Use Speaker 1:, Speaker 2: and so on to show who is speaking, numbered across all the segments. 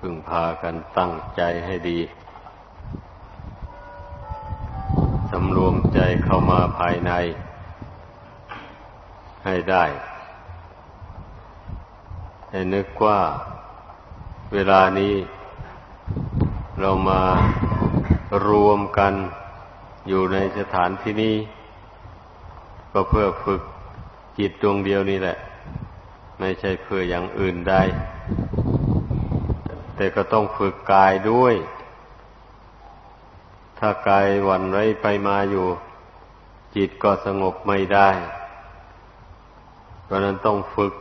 Speaker 1: พึงพากันตั้งใจให้ดี สำรวมใจเข้ามาภายใน ให้ได้ ให้นึกว่า เวลานี้ เรามารวมกันอยู่ในสถานที่นี้ ก็เพื่อฝึกจิตดวงเดียวนี่แหละ ไม่ใช่เพื่ออย่างอื่นใด แต่ก็ต้องฝึกกายด้วย ถ้ากายวันไว้ไปมาอยู่ จิตก็สงบไม่ได้ เพราะนั้นต้องฝึก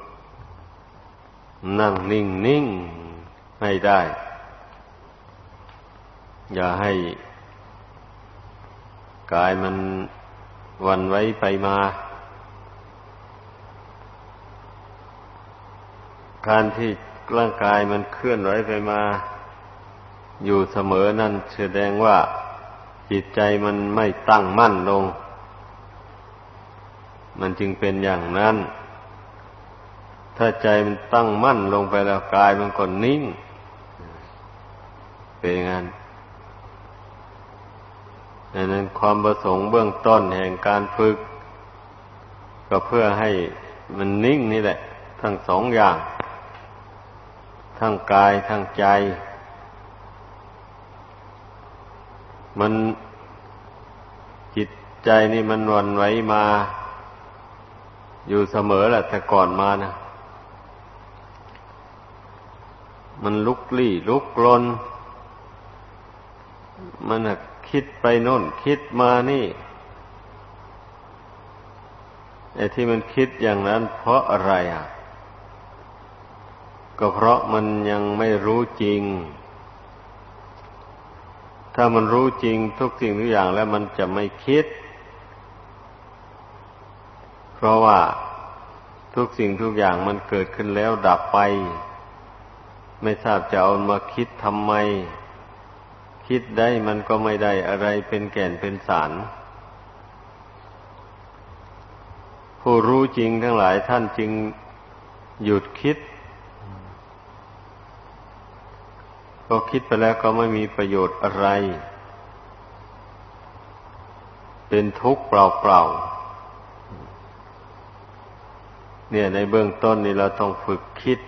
Speaker 1: นั่งนิ่งนิ่งให้ได้ อย่าให้กายมันวันไว้ไปมา การที่ ร่างกายมันเคลื่อนไหวไปมา อยู่เสมอนั่นแสดงว่าจิตใจมันไม่ตั้งมั่นลง มันจึงเป็นอย่างนั้น ถ้าใจมันตั้งมั่นลงไปแล้วกายมันก็นิ่ง เป็นอย่างนั้นดังนั้นความประสงค์เบื้องต้นแห่งการฝึก ก็เพื่อให้มันนิ่งนี่แหละ ทั้งสองอย่าง ทั้งกายทั้งใจ มันจิตใจนี่มันวันไหวมา อยู่เสมอแหละแต่ก่อนมานะมันลุกลี้ลุกลน มันคิดไปโน่น คิดมานี่ไอ้ที่มันคิดอย่างนั้นเพราะอะไรอะ ก็เพราะมันยังไม่รู้จริง ถ้ามันรู้จริงทุกสิ่งทุกอย่างแล้วมันจะไม่คิด เพราะว่าทุกสิ่งทุกอย่างมันเกิดขึ้นแล้วดับไป ไม่ทราบจะเอามาคิดทำไม คิดได้มันก็ไม่ได้อะไรเป็นแก่นเป็นสารผู้รู้จริงทั้งหลายท่านจึงหยุดคิด ก็คิดไปแล้วก็ไม่มีประโยชน์อะไร เป็นทุกข์เปล่าๆเนี่ยในเบื้องต้นนี่เราต้องฝึกคิด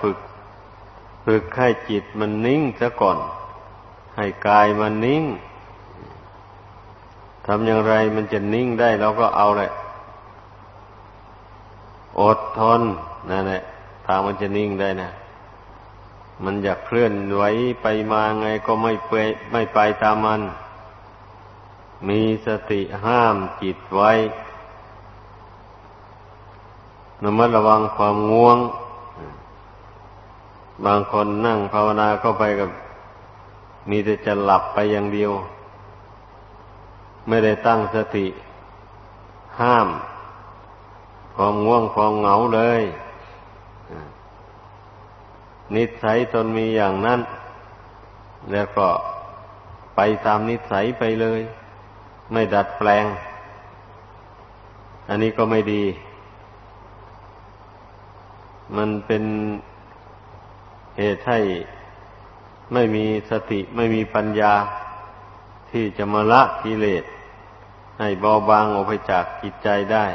Speaker 1: ฝึกฝึกให้จิตมันนิ่งซะก่อน ให้กายมันนิ่งทำอย่างไรมันจะนิ่งได้เราก็เอาแหละอดทนนั่นแหละทางมันจะนิ่งได้นะ มันอยากเคลื่อนไหวไปมาไงก็ไม่ไปไม่ไปตามมัน มีสติห้ามจิตไว้ระมัดระวังความง่วง บางคนนั่งภาวนาเข้าไปกับ มีแต่จะหลับไปอย่างเดียว ไม่ได้ตั้งสติ ห้าม ความง่วงความเหงาเลย นิสัยตนมีอย่างนั้น แล้วก็ไปตามนิสัยไปเลย ไม่ดัดแปลง อันนี้ก็ไม่ดี มันเป็นเหตุให้ไม่มีสติไม่มีปัญญา ที่จะมาละกิเลส ให้เบาบางออกไปจากจิตใจได้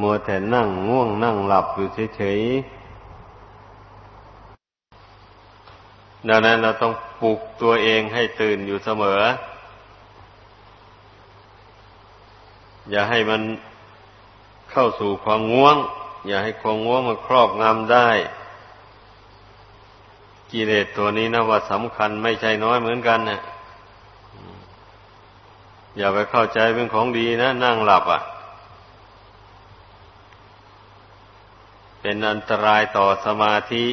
Speaker 1: มัวแต่นั่งง่วงนั่งหลับอยู่เฉยๆ ดังนั้นเราต้องปลุกตัวเองให้ตื่นอยู่เสมอ อย่าให้มันเข้าสู่ความง่วง อย่าให้ความง่วงมันครอบงำได้ กิเลสตัวนี้นะว่าสำคัญไม่ใช่น้อยเหมือนกันนะอย่าไปเข้าใจเป็นของดีนะ นั่งหลับอะ่ะ เป็นอันตรายต่อสมาธิ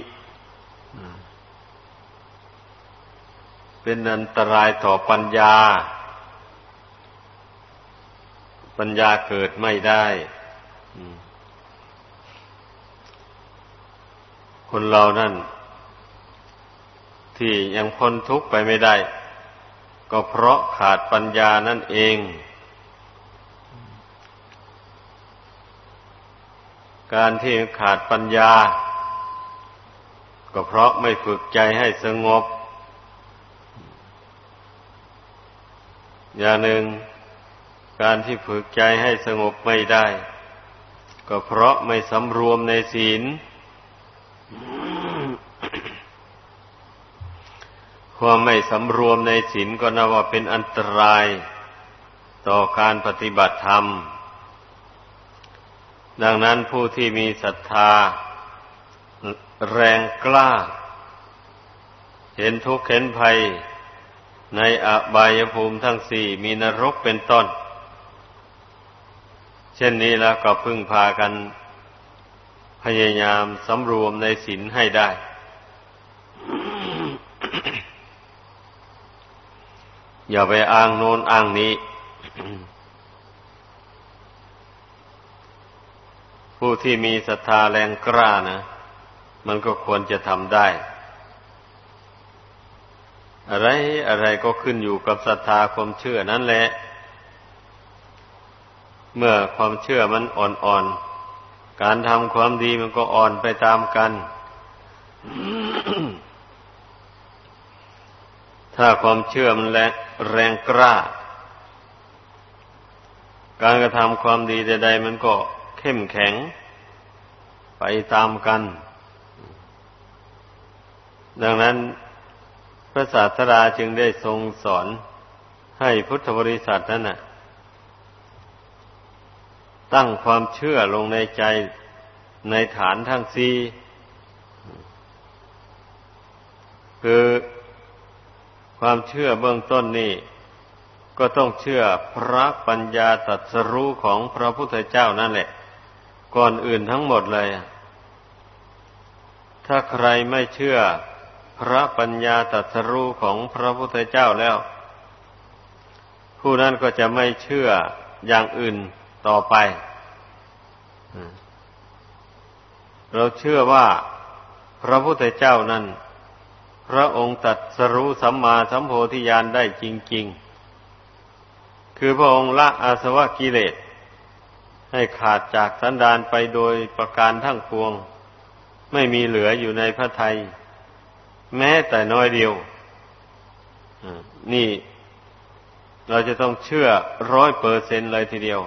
Speaker 1: เป็นอันตรายต่อปัญญา ปัญญาเกิดไม่ได้คนเรานั่น ที่ยังพ้นทุกข์ไปไม่ได้ ก็เพราะขาดปัญญานั่นเอง การที่ขาดปัญญา ก็เพราะไม่ฝึกใจให้สงบ อย่างหนึ่งการที่ฝึกใจให้สงบไม่ได้ ก็เพราะไม่สำรวมในศีล ความไม่สำรวมในศีลก็นับว่าเป็นอันตราย ต่อการปฏิบัติธรรม ดังนั้นผู้ที่มีศรัทธา แรงกล้า เห็นทุกข์เห็นภัย ในอบายภูมิทั้งสี่มีนรกเป็นต้น เช่นนี้แล้วก็พึ่งพากัน พยายามสำรวมในศีลให้ได้ อย่าไปอ้างโน้นอ้างนี้ผู้ที่มีศรัทธาแรงกล้านะ มันก็ควรจะทำได้ อะไรอะไรก็ขึ้นอยู่กับศรัทธาความเชื่อนั่นแหละ เมื่อความเชื่อมันอ่อนๆ การทำความดีมันก็อ่อนไปตามกัน ถ้าความเชื่อมันแรงแรงกล้า การกระทำความดีใดๆมันก็เข้มแข็ง ไปตามกัน ดังนั้น พระศาสดาจึงได้ทรงสอนให้พุทธบริษัทนั้นน่ะตั้งความเชื่อลงในใจในฐานทั้งสี่คือความเชื่อเบื้องต้นนี่ก็ต้องเชื่อพระปัญญาตรัสรู้ของพระพุทธเจ้านั่นแหละ ก่อนอื่นทั้งหมดเลย ถ้าใครไม่เชื่อ พระปัญญาตรัสรู้ของพระพุทธเจ้าแล้ว ผู้นั้นก็จะไม่เชื่ออย่างอื่นต่อไป เราเชื่อว่าพระพุทธเจ้านั้น พระองค์ตัดสรู้สัมมาสัมโพธิญาณได้จริง ๆ คือพระองค์ละอาสวะกิเลส ให้ขาดจากสันดานไปโดยประการทั้งปวง ไม่มีเหลืออยู่ในพระไทย แม้แต่น้อยเดียวนี่เราจะต้องเชื่อร้อยเปอร์เซนเลยทีเดียว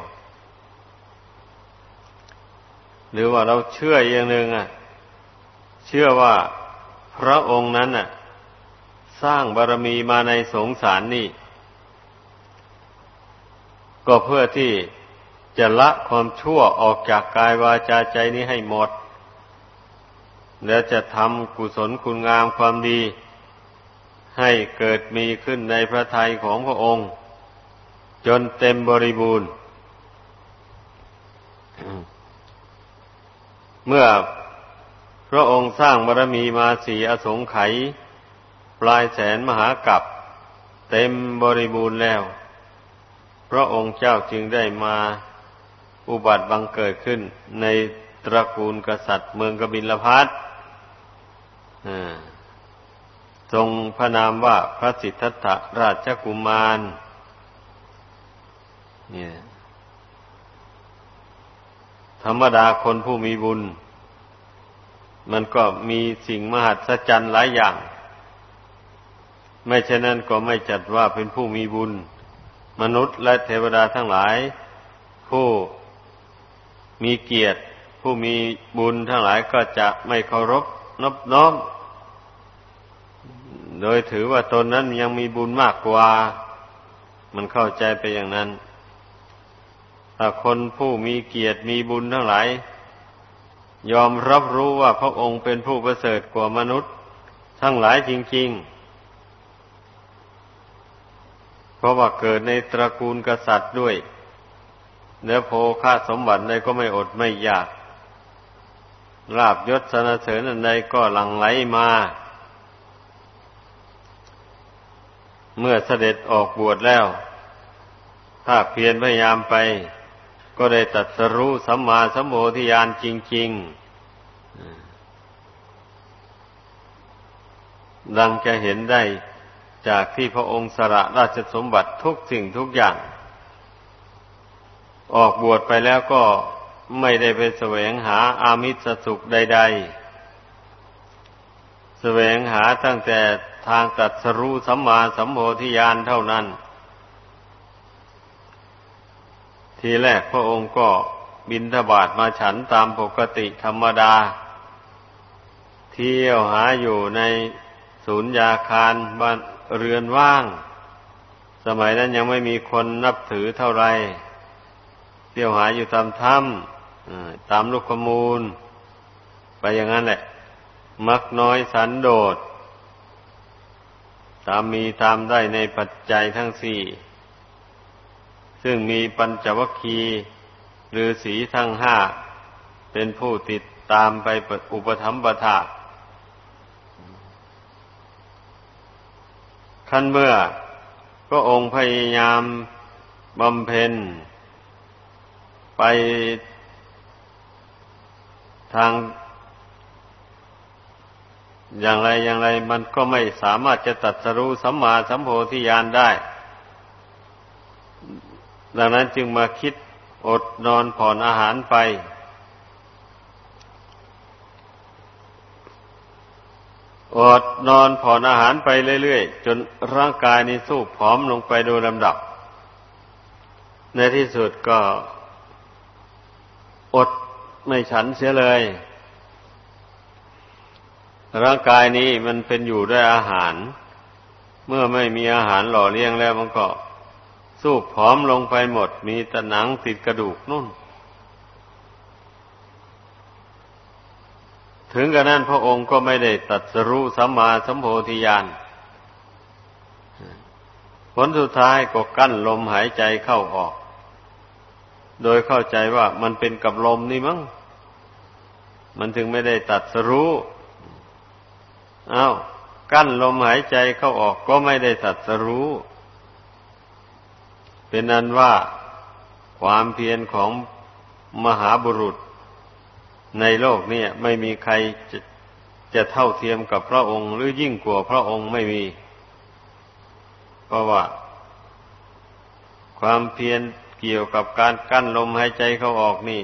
Speaker 1: หรือว่าเราเชื่ออย่างหนึ่งอะ เชื่อว่าพระองค์นั้นอะ สร้างบารมีมาในสงสารนี่ ก็เพื่อที่จะละความชั่วออกจากกายวาจาใจนี้ให้หมด แล้วจะทำกุศลคุณงามความดี ให้เกิดมีขึ้นในพระทัยของพระองค์ จนเต็มบริบูรณ์ เมื่อพระองค์สร้างบารมีมาสีอสงไขยปลายแสนมหากัปเต็มบริบูรณ์แล้ว พระองค์เจ้าจึงได้มาอุบัติบังเกิดขึ้นใน ตระกูลกษัตริย์เมืองกบิลพัททรงพระนามว่าพระสิทธัตถราชกุมารเนี่ยธรรมดาคนผู้มีบุญ มันก็มีสิ่งมหัศจรรย์หลายอย่าง ไม่เช่นนั้นก็ไม่จัดว่าเป็นผู้มีบุญ มนุษย์และเทวดาทั้งหลาย ผู้มีเกียรติ ผู้มีบุญทั้งหลายก็จะไม่เคารพนบน้อม โดยถือว่าตนนั้นยังมีบุญมากกว่า มันเข้าใจไปอย่างนั้น ถ้าคนผู้มีเกียรติมีบุญทั้งหลาย ยอมรับรู้ว่าพระองค์เป็นผู้ประเสริฐกว่ามนุษย์ ทั้งหลายจริงๆเพราะว่าเกิดในตระกูลกษัตริย์ด้วย เนื้อโภคาสมบัติใดก็ไม่อดไม่อยาก ลาบยศสนเสริญอันใดก็หลั่งไหลมา เมื่อเสด็จออกบวชแล้ว ถ้าเพียรพยายามไป ก็ได้ตัดสรู้สัมมาสัมโพธิญาณจริง ๆ ดังจะเห็นได้จากที่พระองค์สละราชสมบัติทุกสิ่งทุกอย่าง ออกบวชไปแล้วก็ ไม่ได้ไปแสวงหาอามิสสุขใด ๆ แสวงหาตั้งแต่ทางตัดสรู้สัมมาสัมโพธิญาณเท่านั้น ทีแรกพระองค์ก็บินทบาทมาฉันตามปกติธรรมดา เที่ยวหาอยู่ในศูนย์ยาคารบ้านเรือนว่าง สมัยนั้นยังไม่มีคนนับถือเท่าไรเที่ยวหาอยู่ตามถ้ำ ตามลูกขมูล ไปอย่างนั้นแหละ มักน้อยสันโดษ ตามมีตามได้ในปัจจัยทั้งสี่ ซึ่งมีปัญจวัคคีย์หรือสีทั้งห้า เป็นผู้ติดตามไปอุปธรรมประทาขั้นเมื่อก็องค์พยายามบำเพ็ญไป ทาง อย่างไรอย่างไรมันก็ไม่สามารถจะตัดสรู้สัมมาสัมโพธิญาณได้ ดังนั้นจึงมาคิดอดนอนผ่อนอาหารไปอดนอนผ่อนอาหารไปเรื่อยๆ จนร่างกายนี้สู้ผอมลงไปโดยลำดับ ในที่สุดก็ อด ไม่ฉันเสียเลย ร่างกายนี้มันเป็นอยู่ด้วยอาหาร เมื่อไม่มีอาหารหล่อเลี้ยงแล้วมันก็สู้ผอมลงไปหมด มีแต่หนังติดกระดูกนุ่น ถึงกระนั้นพระองค์ก็ไม่ได้ตัดสรู้สัมมาสัมโพธิญาณผลสุดท้ายก็กั้นลมหายใจเข้าออก โดยเข้าใจว่ามันเป็นกับลมนี่มั้ง มันถึงไม่ได้ตัดสรู้อา้าวกั้นลมหายใจเข้าออกก็ไม่ได้ตัดสรู้ เป็นนั้นว่าความเพียรของมหาบุรุษ ในโลกนี้ไม่มีใครจะจะเท่าเทียมกับพระองค์ หรือยิ่งกว่าพระองค์ไม่มี เพราะว่า ความเพียร เกี่ยวกับการกั้นลมหายใจเขาออกนี่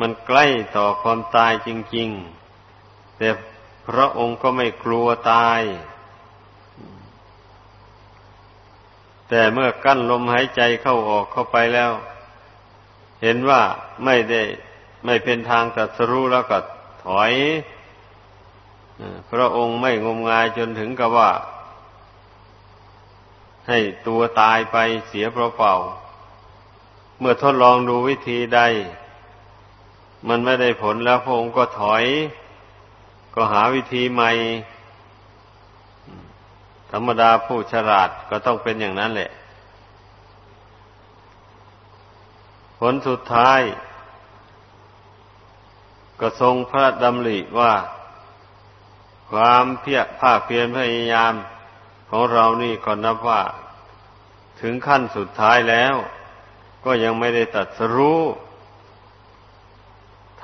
Speaker 1: มันใกล้ต่อความตายจริง ๆ แต่พระองค์ก็ไม่กลัวตาย แต่เมื่อกั้นลมหายใจเข้าออกเข้าไปแล้ว เห็นว่าไม่ได้ไม่เป็นทางตัดสรู้แล้วก็ถอยพระองค์ไม่งมงายจนถึงกับว่า ให้ตัวตายไปเสียเปล่า เมื่อทดลองดูวิธีใด มันไม่ได้ผลแล้วพระองค์ก็ถอย ก็หาวิธีใหม่ ธรรมดาผู้ฉลาดก็ต้องเป็นอย่างนั้นแหละ ผลสุดท้าย ก็ทรงพระดำริว่า ความเพียรภาคเพียรพยายามของเรานี่ก็นับว่า ถึงขั้นสุดท้ายแล้ว ก็ยังไม่ได้ตัดสรู้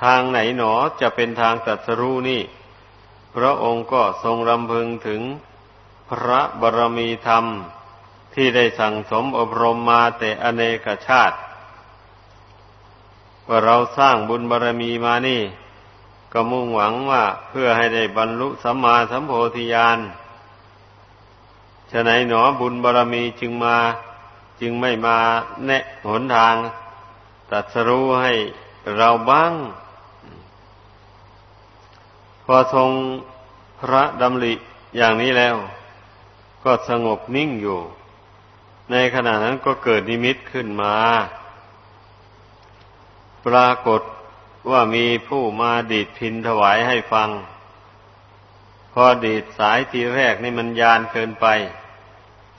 Speaker 1: ทางไหนหนอจะเป็นทางตัดสรู้นี่ พระองค์ก็ทรงรำพึงถึงพระบรมีธรรมที่ได้สั่งสมอบรมมาแต่อเนกชาติว่าเราสร้างบุญบารมีมานี่ ก็มุ่งหวังว่าเพื่อให้ได้บรรลุสัมมาสัมโพธิญาณฉะไหนหนอบุญบารมีจึงมา จึงไม่มาแนะหนทางตัดสรู้ให้เราบ้าง พอทรงพระดำริอย่างนี้แล้ว ก็สงบนิ่งอยู่ ในขณะนั้นก็เกิดนิมิตขึ้นมา ปรากฏว่ามีผู้มาดีดพินถวายให้ฟัง พอดีดสายทีแรกนี่มันยานเกินไป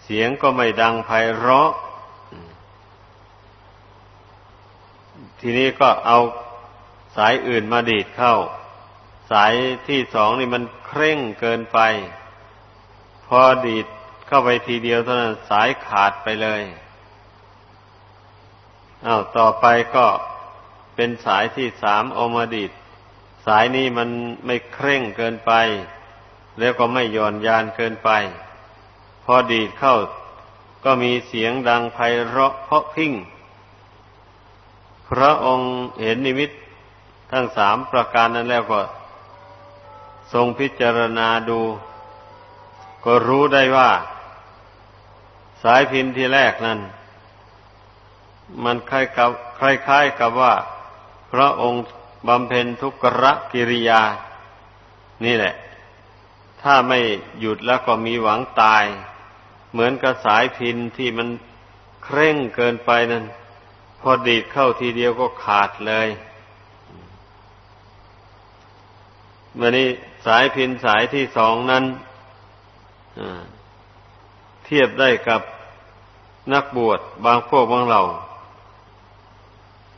Speaker 1: เสียงก็ไม่ดังไพเราะ ทีนี้ก็เอาสายอื่นมาดีดเข้า สายที่สองนี่มันเคร่งเกินไป พอดีดเข้าไปทีเดียวเท่านั้นสายขาดไปเลยอา้าวต่อไปก็เป็นสายที่สามเอามาดีด สายนี้มันไม่เคร่งเกินไป แล้วก็ไม่ย่อนยานเกินไป พอดีดเข้าก็มีเสียงดังไพเราะเพาะพิ้ง พระองค์เห็นนิมิตทั้งสามประการนั้นแล้วก็ ทรงพิจารณาดู ก็รู้ได้ว่า สายพินที่แรกนั้น มันคล้ายกับคล้ายๆกับว่า พระองค์บำเพ็ญทุกรกิริยา นี่แหละ ถ้าไม่หยุดแล้วก็มีหวังตาย เหมือนกับสายพินที่มันเคร่งเกินไปนั่น พอดีดเข้าทีเดียวก็ขาดเลยวันนี้สายพินสายที่สองนั้นเทียบได้กับนักบวชบางพวกบางเหล่า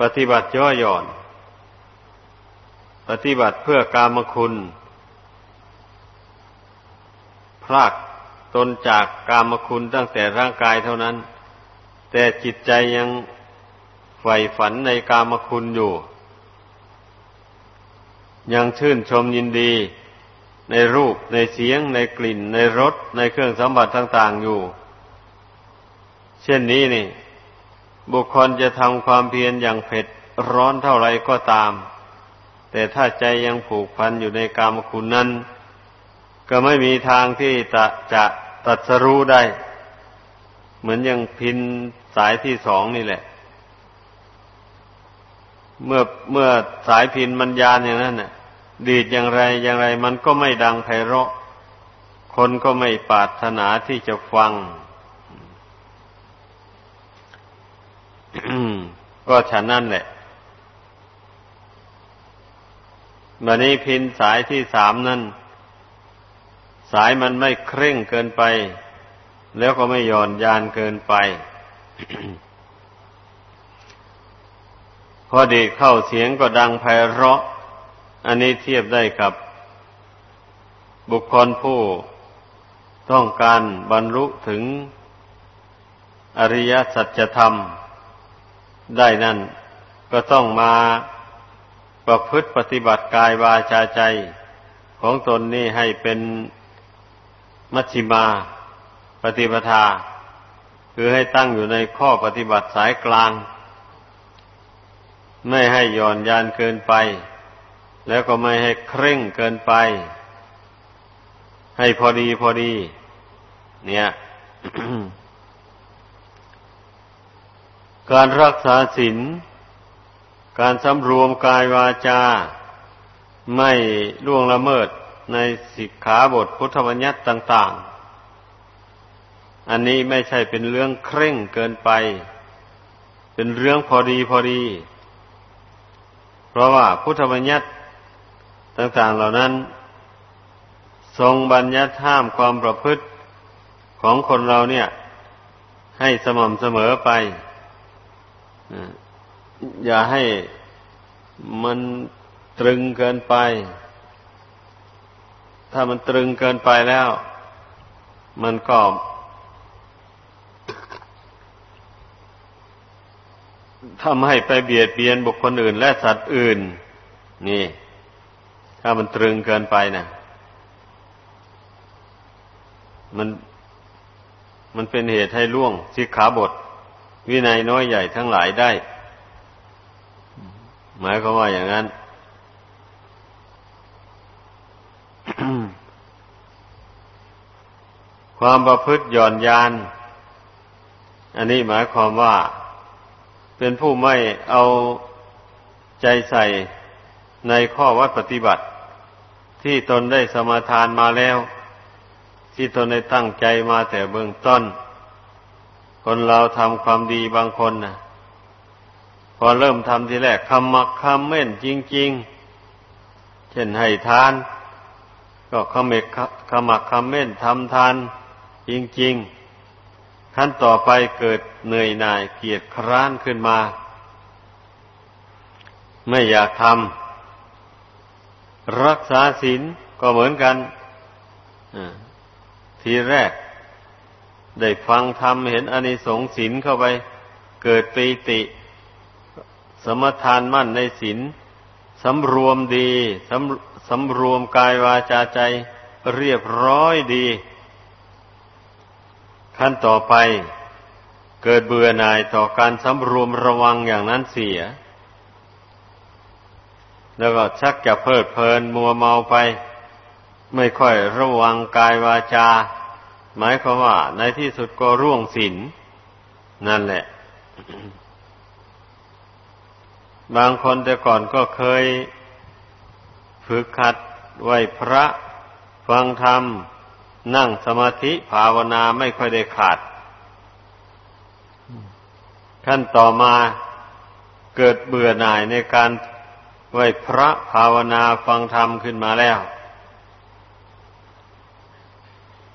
Speaker 1: ปฏิบัติย่อหย่อน ปฏิบัติเพื่อกามคุณ พรากตนจากกามคุณตั้งแต่ร่างกายเท่านั้น แต่จิตใจยัง ใฝ่ฝันในกามคุณอยู่ ยังชื่นชมยินดีในรูปในเสียง ในกลิ่น ในรสในเครื่องสัมผัสต่าง ๆอยู่ เช่นนี้นี่ บุคคลจะทำความเพียรอย่างเผ็ดร้อนเท่าไรก็ตาม แต่ถ้าใจยังผูกพันอยู่ในกามคุณนั้น ก็ไม่มีทางที่จะจะตัดสรู้ได้ เหมือนอย่างพินสายที่สองนี่แหละ เมื่อเมื่อสายพินมันยานอย่างนั้นน่ะ ดีดอย่างไรอย่างไร มันก็ไม่ดังไพเราะ คนก็ไม่ปรารถนาที่จะฟัง ก็ฉะนั้นแหละบันนี้พินสายที่สามนั่น สายมันไม่เคร่งเกินไป แล้วก็ไม่หย่อนยานเกินไป อดีเข้าเสียงก็ดังไพเราะ อันนี้เทียบได้กับ บุคคลผู้ต้องการบรรลุถึงอริยสัจธรรม ได้นั่นก็ต้องมาประพฤติปฏิบัติกายวาจาใจ ของตนนี่ให้เป็นมัชฌิมาปฏิปทา คือให้ตั้งอยู่ในข้อปฏิบัติสายกลาง ไม่ให้หย่อนยานเกินไป แล้วก็ไม่ให้เคร่งเกินไป ให้พอดีพอดี เนี่ยการรักษาศีลการสำรวมกายวาจา ไม่ล่วงละเมิดในสิกขาบทพุทธบัญญัติต่าง ๆ อันนี้ไม่ใช่เป็นเรื่องเคร่งเกินไป เป็นเรื่องพอดีพอดี เพราะว่าพุทธบัญญัติต่างๆเหล่านั้น ทรงบัญญัติห้ามความประพฤติของคนเราเนี่ย ให้สม่ำเสมอไป อย่าให้มันตรึงเกินไป ถ้ามันตรึงเกินไปแล้ว มันก็ ทำให้ไปเบียดเบียนบุคคลอื่น และสัตว์อื่น นี่ ถ้ามันตรึงเกินไปนะมันมันเป็นเหตุให้ล่วงสิกขาบท วินัยน้อยใหญ่ทั้งหลายได้ หมายความว่าอย่างนั้นความประพฤติหย่อนยาน อันนี้หมายความว่า เป็นผู้ไม่เอาใจใส่ในข้อวัดปฏิบัติ ที่ตนได้สมาทานมาแล้ว ที่ตนได้ตั้งใจมาแต่เบื้องต้น คนเราทำความดีบางคนนะพอเริ่มทำทีแรกคำมักคำเม่นจริง ๆ เช่นให้ทาน ก็ขมกขมักคำเม่นทำทานจริง ๆ ขั้นต่อไปเกิด เหนื่อยหน่ายเกียดคร้านขึ้นมา ไม่อยากทำรักษาศีลก็เหมือนกันทีแรก ได้ฟังธรรมเห็นอนิสงส์ศีลเข้าไป เกิดปีติ สมทานมั่นในศีลสำรวมดีสำสำรวมกายวาจาใจเรียบร้อยดี ขั้นต่อไป เกิดเบื่อหน่ายต่อการสำรวมระวังอย่างนั้นเสีย แล้วก็ชักจะเพลิดเพลินมัวเมาไป ไม่ค่อยระวังกายวาจา หมายความว่า ในที่สุดก็ร่วงศีลนั่นแหละ บางคนแต่ก่อนก็เคยฝึกขัดไหวพระ ฟังธรรม นั่งสมาธิภาวนาไม่ค่อยได้ขาด ขั้นต่อมาเกิดเบื่อหน่ายในการไหวพระภาวนาฟังธรรมขึ้นมาแล้ว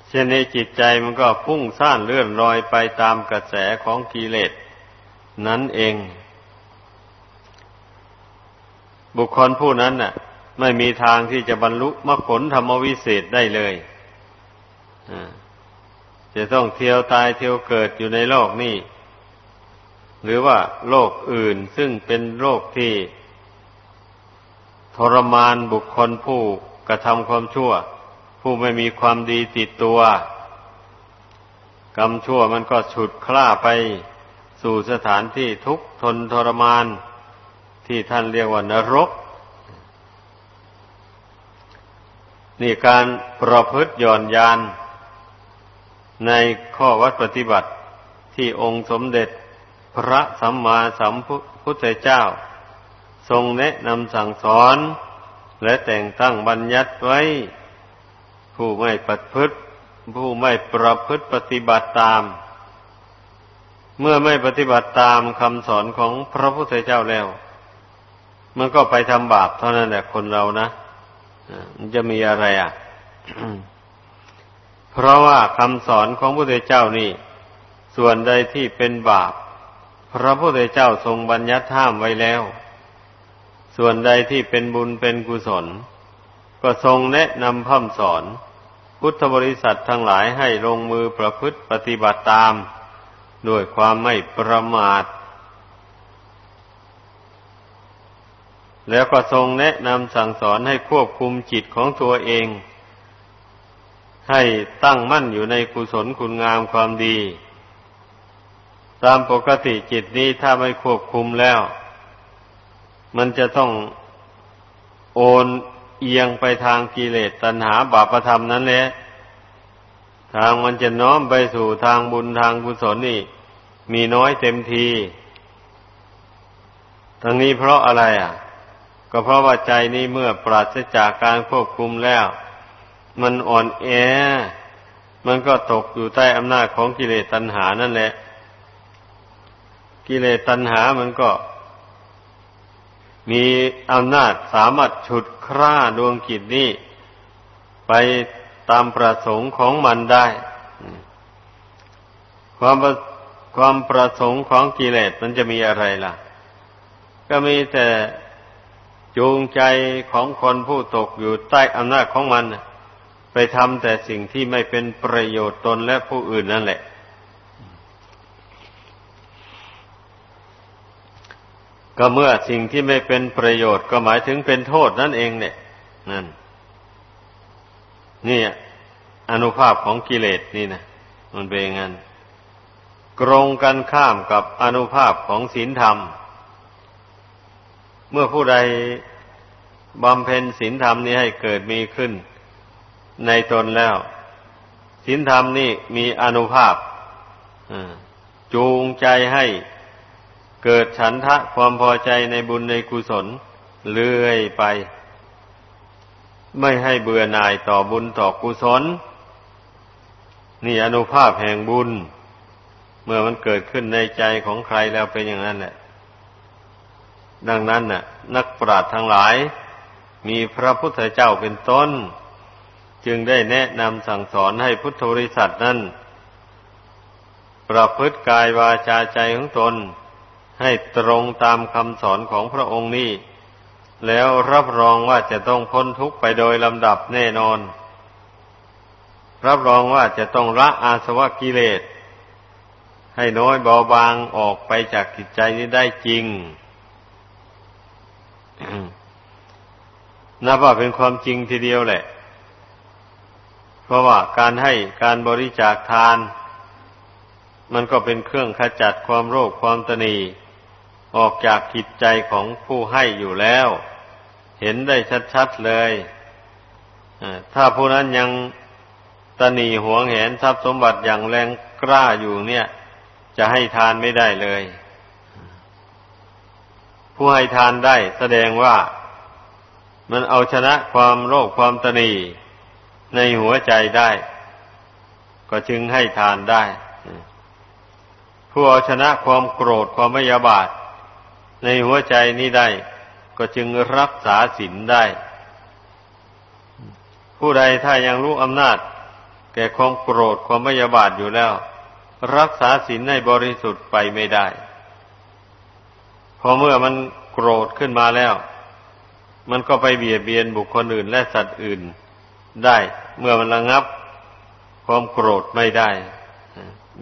Speaker 1: เช่นนี้จิตใจมันก็พุ่งซ่านเลื่อนลอยไปตามกระแสของกิเลสนั้นเอง บุคคลผู้นั้นน่ะ ไม่มีทางที่จะบรรลุมรรคผลธรรมวิเศษได้เลยจะต้องเที่ยวตายเที่ยวเกิดอยู่ในโลกนี้ หรือว่าโลกอื่นซึ่งเป็นโลกที่ ทรมานบุคคลผู้กระทำความชั่ว ผู้ไม่มีความดีติดตัว กรรมชั่วมันก็ฉุดคล้าไปสู่สถานที่ทุกข์ทนทรมาน ที่ท่านเรียกว่านรก นี่การประพฤติย่อนยาน ในข้อวัดปฏิบัติที่องค์สมเด็จ พระสัมมาสัมพุทธเจ้า ทรงแนะนำสั่งสอน และแต่งตั้งบัญญัติไว้ ผู้ไม่ปฏิพฤติผู้ไม่ประพฤติปฏิบัติตาม เมื่อไม่ปฏิบัติตามคำสอนของพระพุทธเจ้าแล้ว มันก็ไปทำบาปเท่านั้นแหละคนเรานะมันจะมีอะไรอะ เพราะว่าคำสอนของพระพุทธเจ้านี่ ส่วนใดที่เป็นบาป พระพุทธเจ้าทรงบัญญัติห้ามไว้แล้ว ส่วนใดที่เป็นบุญเป็นกุศล ก็ทรงแนะนำพ่ำสอน พุทธบริษัททั้งหลายให้ลงมือประพฤติปฏิบัติตาม ด้วยความไม่ประมาท แล้วก็ทรงแนะนำสั่งสอนให้ควบคุมจิตของตัวเอง ให้ตั้งมั่นอยู่ในกุศลคุณงามความดี ตามปกติจิตนี้ถ้าไม่ควบคุมแล้ว มันจะต้องโอนเอียงไปทางกิเลสตัณหาบาปธรรมนั้นแหละ ทางมันจะน้อมไปสู่ทางบุญทางกุศลนี่ มีน้อยเต็มที ทั้งนี้เพราะอะไรอะ ก็เพราะว่าใจนี้เมื่อปราศจากการควบคุมแล้ว มันอ่อนแอ มันก็ตกอยู่ใต้อำนาจของกิเลสตัณหานั่นแหละ กิเลสตัณหามันก็ มีอำนาจสามารถฉุดคร่าดวงกิจนี้ไปตามประสงค์ของมันได้ ความความประสงค์ของกิเลสมันจะมีอะไรล่ะ ก็มีแต่จูงใจของคนผู้ตกอยู่ใต้อำนาจของมัน ไปทำแต่สิ่งที่ไม่เป็นประโยชน์ตนและผู้อื่นนั่นแหละ ก็เมื่อสิ่งที่ไม่เป็นประโยชน์ก็หมายถึงเป็นโทษนั่นเองเนี่ย นั่น นี่อนุภาพของกิเลสนี่นะมันเป็นงั้นกรงกันข้ามกับอนุภาพของศีลธรรม เมื่อผู้ใดบำเพ็ญศีลธรรมนี้ให้เกิดมีขึ้น ในตนแล้วศีลธรรมนี่มีอนุภาพจูงใจให้ เกิดฉันทะความพอใจในบุญในกุศลเลื่อยไป ไม่ให้เบื่อหน่ายต่อบุญต่อกุศล นี่อนุภาพแห่งบุญ เมื่อมันเกิดขึ้นในใจของใครแล้วเป็นอย่างนั้นแหละดังนั้นน่ะ นักปราชญ์ทั้งหลาย มีพระพุทธเจ้าเป็นต้น จึงได้แนะนำสั่งสอนให้พุทธบริษัทนั้น ประพฤติกายวาจาใจของตน ให้ตรงตามคำสอนของพระองค์นี้แล้วรับรองว่าจะต้องพ้นทุกข์ไปโดยลำดับแน่นอน รับรองว่าจะต้องละอาสวะกิเลส ให้น้อยเบาบางออกไปจากจิตใจนี้ได้จริงนับว่าเป็นความจริงทีเดียวแหละ เพราะว่าการให้การบริจาคทาน มันก็เป็นเครื่องขจัดความโรคความตนี ออกจากจิตใจของผู้ให้อยู่แล้ว เห็นได้ชัดๆเลยถ้าผู้นั้นยังตนีหวงเห็นทรัพย์สมบัติอย่างแรงกล้าอยู่เนี่ย จะให้ทานไม่ได้เลย ผู้ให้ทานได้แสดงว่ามันเอาชนะความโลภความตนีในหัวใจได้ ก็จึงให้ทานได้ ผู้เอาชนะความโกรธความไม่ยาบาท ในหัวใจนี้ได้ ก็จึงรักษาศีลได้ ผู้ใดถ้ายังรู้อำนาจ แก่ความโกรธความไม่ยาบาทอยู่แล้ว รักษาศีลในบริสุทธิ์ไปไม่ได้ พอเมื่อมันโกรธขึ้นมาแล้ว มันก็ไปเบียดเบียนบุคคลอื่นและสัตว์อื่นได้ เมื่อมันระงับความโกรธไม่ได้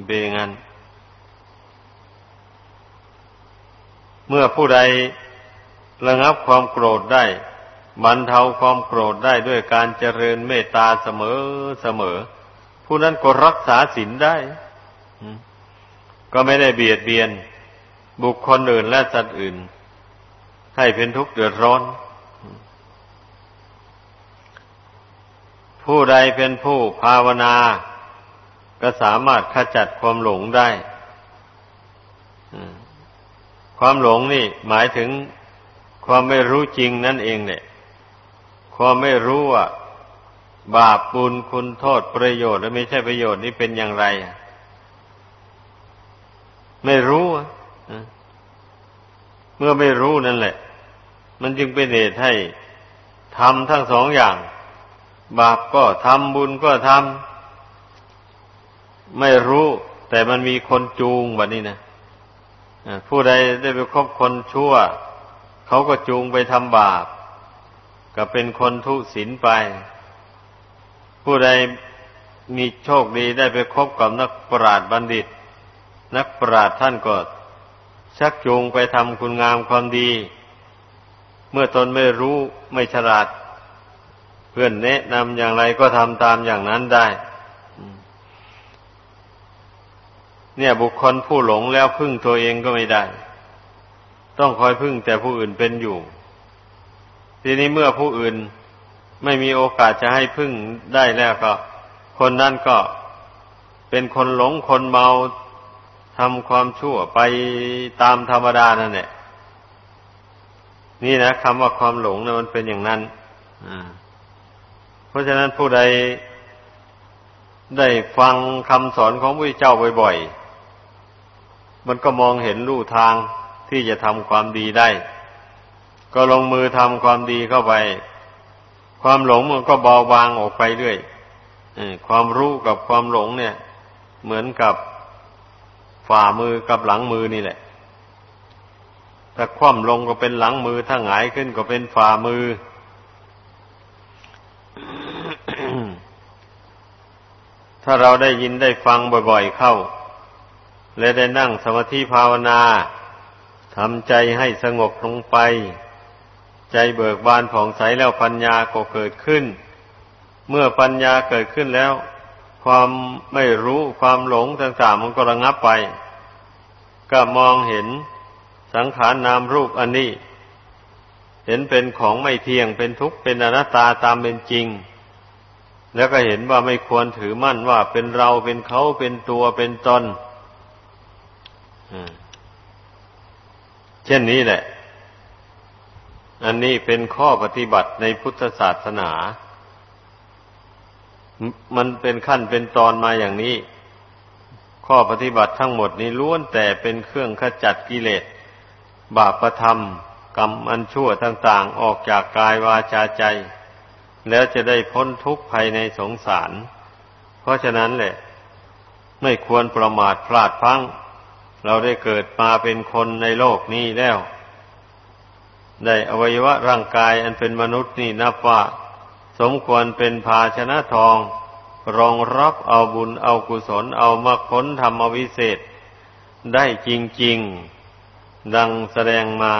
Speaker 1: เป็นอย่างนั้น เมื่อผู้ใดระงับความโกรธได้บรรเทาความโกรธได้ด้วยการเจริญเมตตาเสมอเสมอ ผู้นั้นก็รักษาศีลได้ ก็ไม่ได้เบียดเบียน บุคคลอื่นและสัตว์อื่น ให้เป็นทุกข์เดือดร้อน ผู้ใดเป็นผู้ภาวนา ก็สามารถขจัดความหลงได้ ความหลงนี่หมายถึงความไม่รู้จริงนั่นเองเนี่ย ความไม่รู้ว่าบาปบุญคุณโทษประโยชน์และไม่ใช่ประโยชน์นี่เป็นอย่างไร ไม่รู้เมื่อไม่รู้นั่นแหละ มันจึงเป็นเหตุให้ทำทั้งสองอย่าง บาปก็ทำบุญก็ทำไม่รู้ แต่มันมีคนจูงแบบนี้นะ ผู้ใดได้ไปคบคนชั่ว เขาก็จูงไปทำบาป ก็เป็นคนทุศีลไป ผู้ใดมีโชคดีได้ไปคบกับนักปราชญ์บัณฑิต นักปราชญ์ท่านก็ชักจูงไปทำคุณงามความดี เมื่อตนไม่รู้ไม่ฉลาด เพื่อนแนะนำอย่างไรก็ทำตามอย่างนั้นได้ เนี่ยบุคคลผู้หลงแล้วพึ่งตัวเองก็ไม่ได้ ต้องคอยพึ่งแต่ผู้อื่นเป็นอยู่ ทีนี้เมื่อผู้อื่นไม่มีโอกาสจะให้พึ่งได้แล้วก็ คนนั้นก็เป็นคนหลงคนเมาทำความชั่วไปตามธรรมดานั่นแหละนี่นะคำว่าความหลงนะมันเป็นอย่างนั้นเพราะฉะนั้นผู้ใดได้ฟังคำสอนของพระเจ้าบ่อยๆ มันก็มองเห็นลู่ทางที่จะทำความดีได้ ก็ลงมือทำความดีเข้าไป ความหลงมันก็เบาบางออกไปเรื่อยความรู้กับความหลงเนี่ย เหมือนกับฝ่ามือกับหลังมือนี่แหละถ้าคว่ำลงก็เป็นหลังมือ ถ้าหงายขึ้นก็เป็นฝ่ามือ ถ้าเราได้ยินได้ฟังบ่อย ๆ เข้า และได้นั่งสมาธิภาวนาทำใจให้สงบลงไป ใจเบิกบานผ่องใสแล้วปัญญาก็เกิดขึ้น เมื่อปัญญาเกิดขึ้นแล้ว ความไม่รู้ความหลงต่างๆมันก็ระงับไป ก็มองเห็นสังขารนามรูปอันนี้ เห็นเป็นของไม่เที่ยงเป็นทุกข์เป็นอนัตตาตามเป็นจริง แล้วก็เห็นว่าไม่ควรถือมั่นว่าเป็นเราเป็นเขาเป็นตัวเป็นตนเเช่นนี้แหละ อันนี้เป็นข้อปฏิบัติในพุทธศาสนา มันเป็นขั้นเป็นตอนมาอย่างนี้ ข้อปฏิบัติทั้งหมดนี้ล้วนแต่เป็นเครื่องขจัดกิเลส บาปธรรม กรรมอันชั่วต่าง ๆ ออกจากกายวาจาใจ แล้วจะได้พ้นทุกข์ภายในสงสาร เพราะฉะนั้นแหละ ไม่ควรประมาทพลาดพัง เราได้เกิดมาเป็นคนในโลกนี้แล้ว ได้อวัยวะร่างกายอันเป็นมนุษย์นี่นับว่า สมควรเป็นภาชนะทอง รองรับเอาบุญเอากุศลเอามาค้นทำเอาวิเศษ ได้จริง ๆ ดังแสดงมา